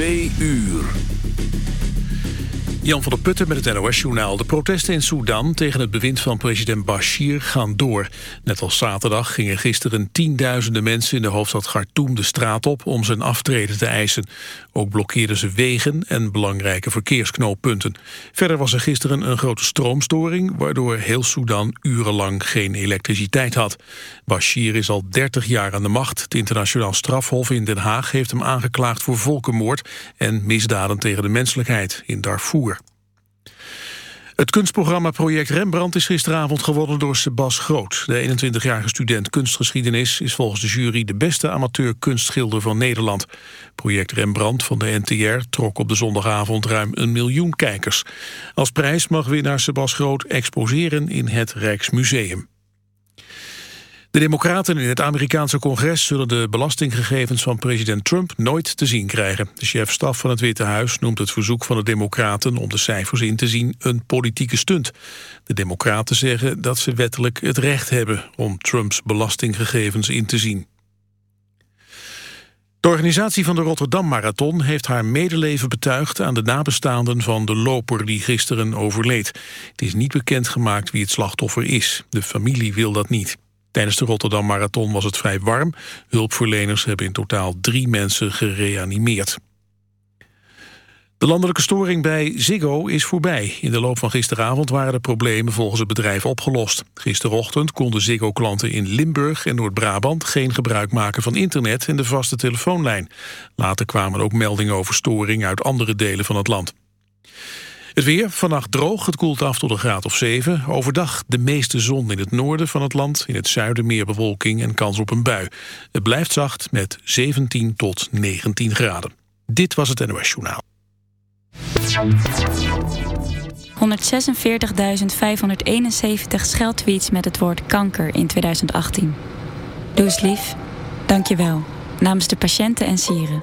Twee uur. Jan van der Putten met het NOS-journaal. De protesten in Sudan tegen het bewind van president Bashir gaan door. Net als zaterdag gingen gisteren tienduizenden mensen in de hoofdstad Khartoum de straat op om zijn aftreden te eisen. Ook blokkeerden ze wegen en belangrijke verkeersknooppunten. Verder was er gisteren een grote stroomstoring, waardoor heel Sudan urenlang geen elektriciteit had. Bashir is al 30 jaar aan de macht. Het internationaal strafhof in Den Haag heeft hem aangeklaagd voor volkenmoord en misdaden tegen de menselijkheid in Darfur. Het kunstprogramma Project Rembrandt is gisteravond gewonnen door Sebas Groot. De 21-jarige student kunstgeschiedenis is volgens de jury de beste amateur kunstschilder van Nederland. Project Rembrandt van de NTR trok op de zondagavond ruim een miljoen kijkers. Als prijs mag winnaar Sebas Groot exposeren in het Rijksmuseum. De democraten in het Amerikaanse congres zullen de belastinggegevens van president Trump nooit te zien krijgen. De chef-staf van het Witte Huis noemt het verzoek van de democraten om de cijfers in te zien een politieke stunt. De democraten zeggen dat ze wettelijk het recht hebben om Trumps belastinggegevens in te zien. De organisatie van de Rotterdam Marathon heeft haar medeleven betuigd aan de nabestaanden van de loper die gisteren overleed. Het is niet bekendgemaakt wie het slachtoffer is. De familie wil dat niet. Tijdens de Rotterdam Marathon was het vrij warm. Hulpverleners hebben in totaal drie mensen gereanimeerd. De landelijke storing bij Ziggo is voorbij. In de loop van gisteravond waren de problemen volgens het bedrijf opgelost. Gisterochtend konden Ziggo-klanten in Limburg en Noord-Brabant... geen gebruik maken van internet en de vaste telefoonlijn. Later kwamen ook meldingen over storing uit andere delen van het land. Het weer, vannacht droog, het koelt af tot een graad of 7. Overdag de meeste zon in het noorden van het land. In het zuiden meer bewolking en kans op een bui. Het blijft zacht met 17 tot 19 graden. Dit was het NOS Journaal. 146.571 scheldtweets met het woord kanker in 2018. Doe eens lief. Dank je wel. Namens de patiënten en sieren.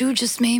You just made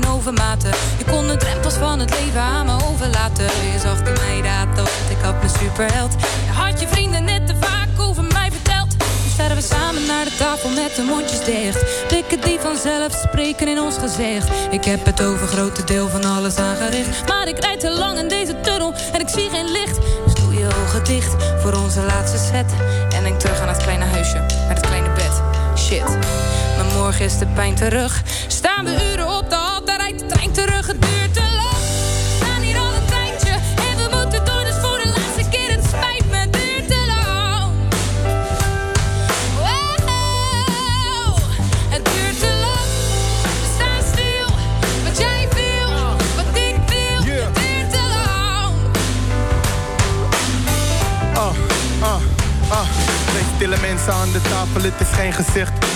Overmaten. Je kon de drempels van het leven aan me overlaten. Je zag in mij dat, ik had mijn superheld. Je had je vrienden net te vaak over mij verteld. Nu sterven we samen naar de tafel met de mondjes dicht. Blikken die vanzelf spreken in ons gezicht. Ik heb het over grote deel van alles aangericht. Maar ik rijd te lang in deze tunnel en ik zie geen licht. Dus doe je ogen dicht voor onze laatste set. En denk terug aan het kleine huisje, met het kleine bed. Shit, maar morgen is de pijn terug. Staan we uren op de terug, het duurt te lang. We staan hier al een tijdje en we moeten door, dus voor de laatste keer het spijt me, het duurt te lang. Wow, het duurt te lang. We staan stil, wat jij viel, wat ik viel, het duurt te lang. Ah, ah, ah, twee stille mensen aan de tafel, het is geen gezicht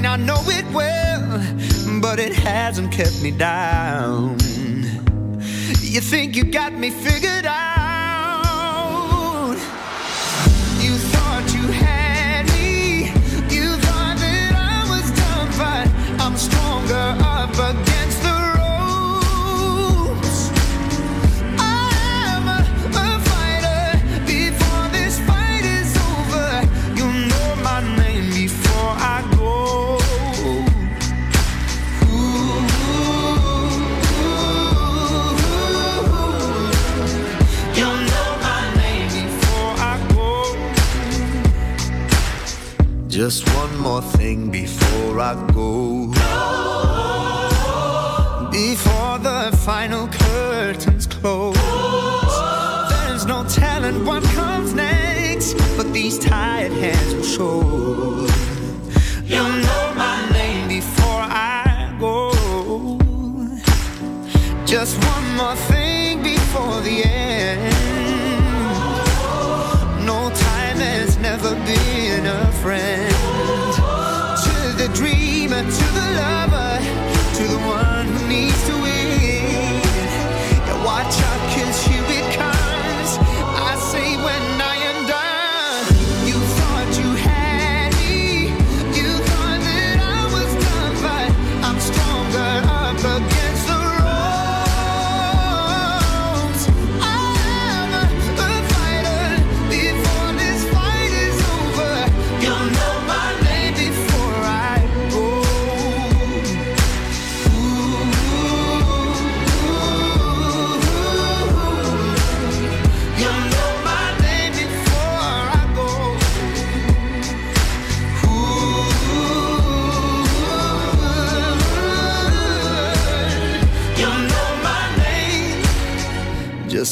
Pain, I know it well, but it hasn't kept me down. You think you got me figured out? I go. Before the final curtains close, there's no telling what comes next, but these tired hands will show.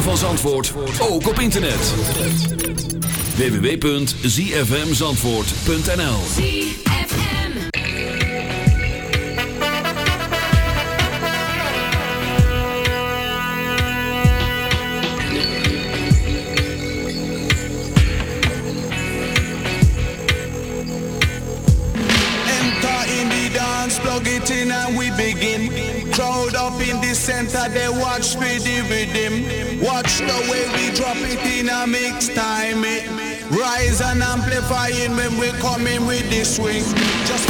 Ritme van Zandvoort, ook op internet. www.zfmzandvoort.nl Enter in the dance, plug it in and we begin. Crowd up in the center, they watch for and amplifying when we come in with this swing. Just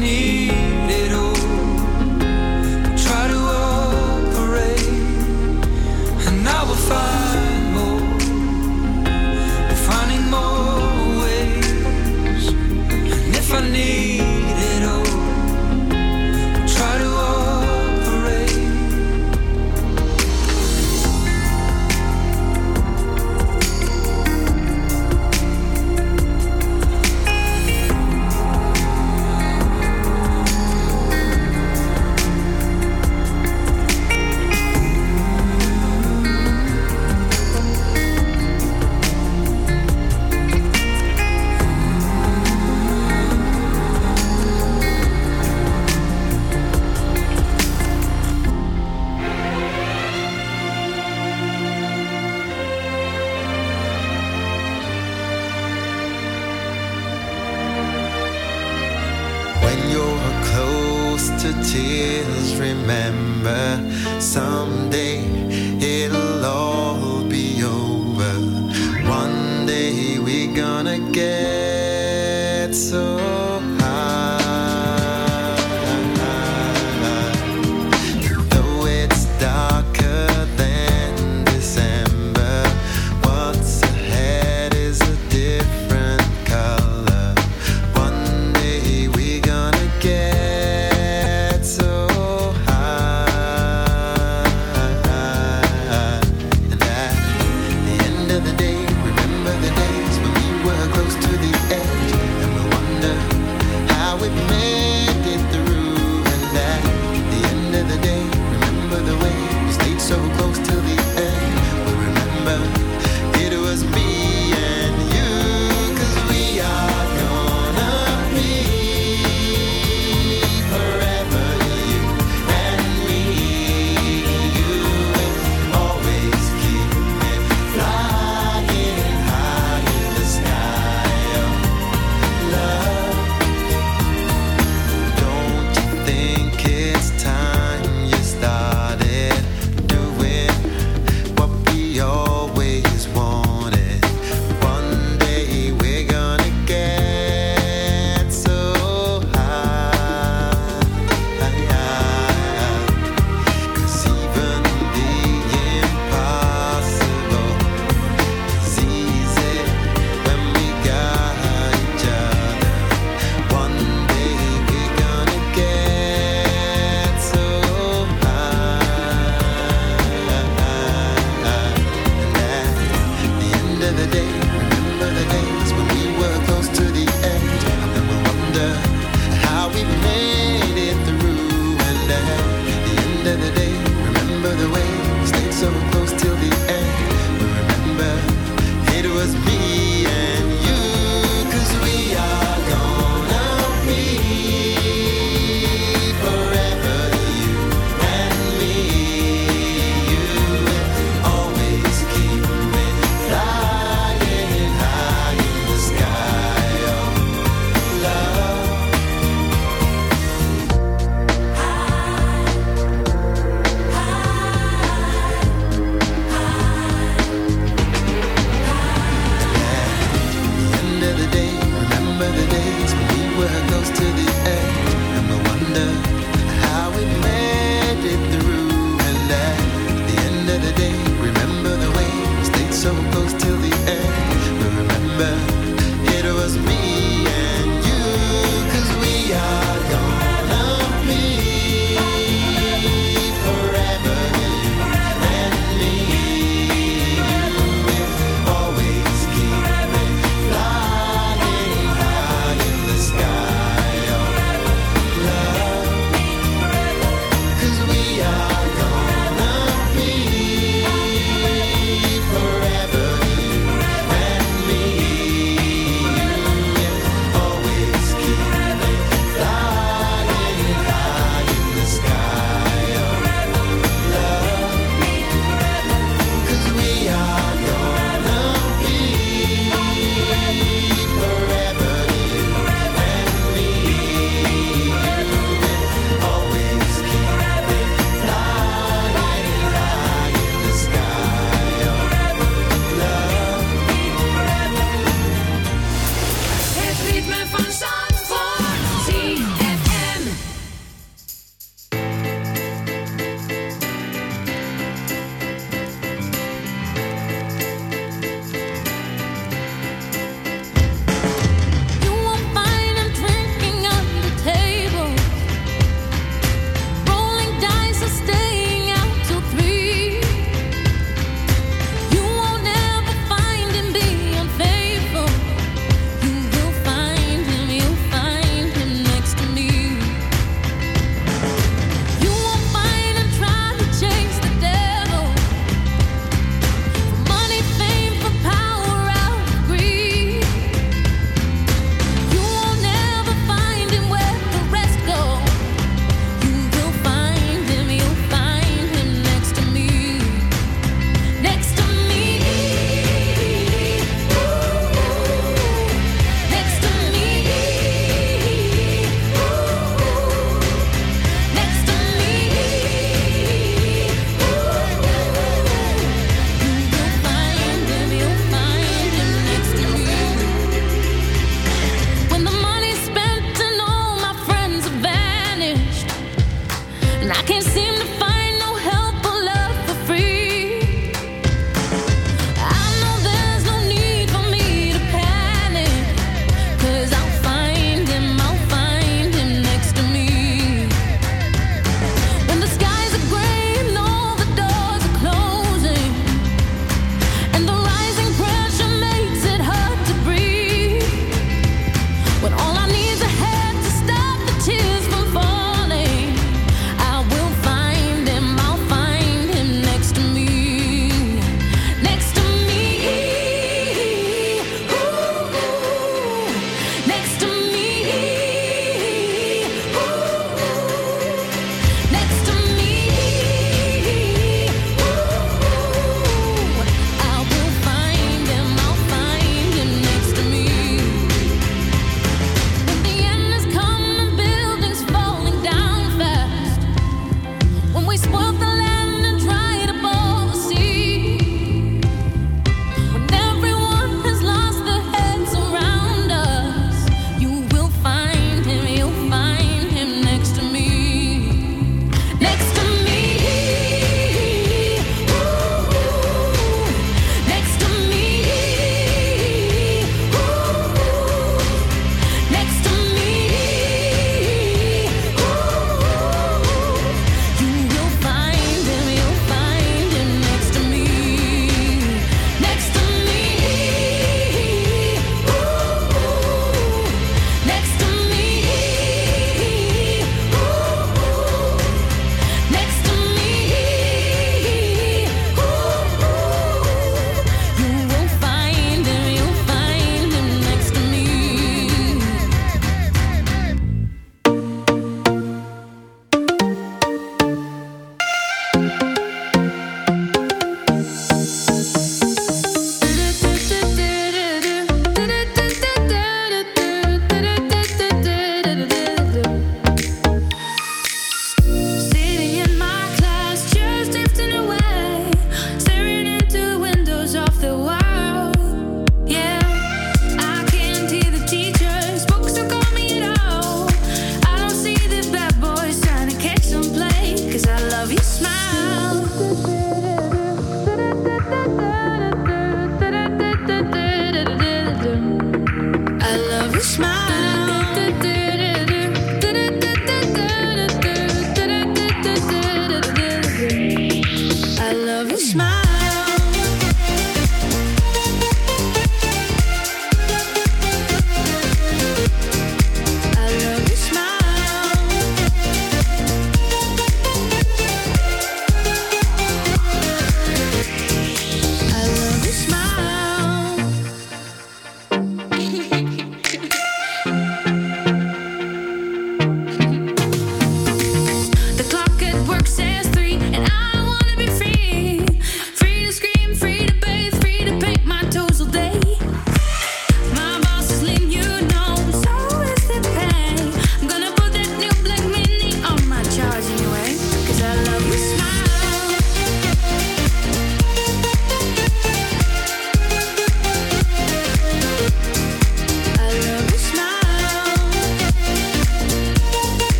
need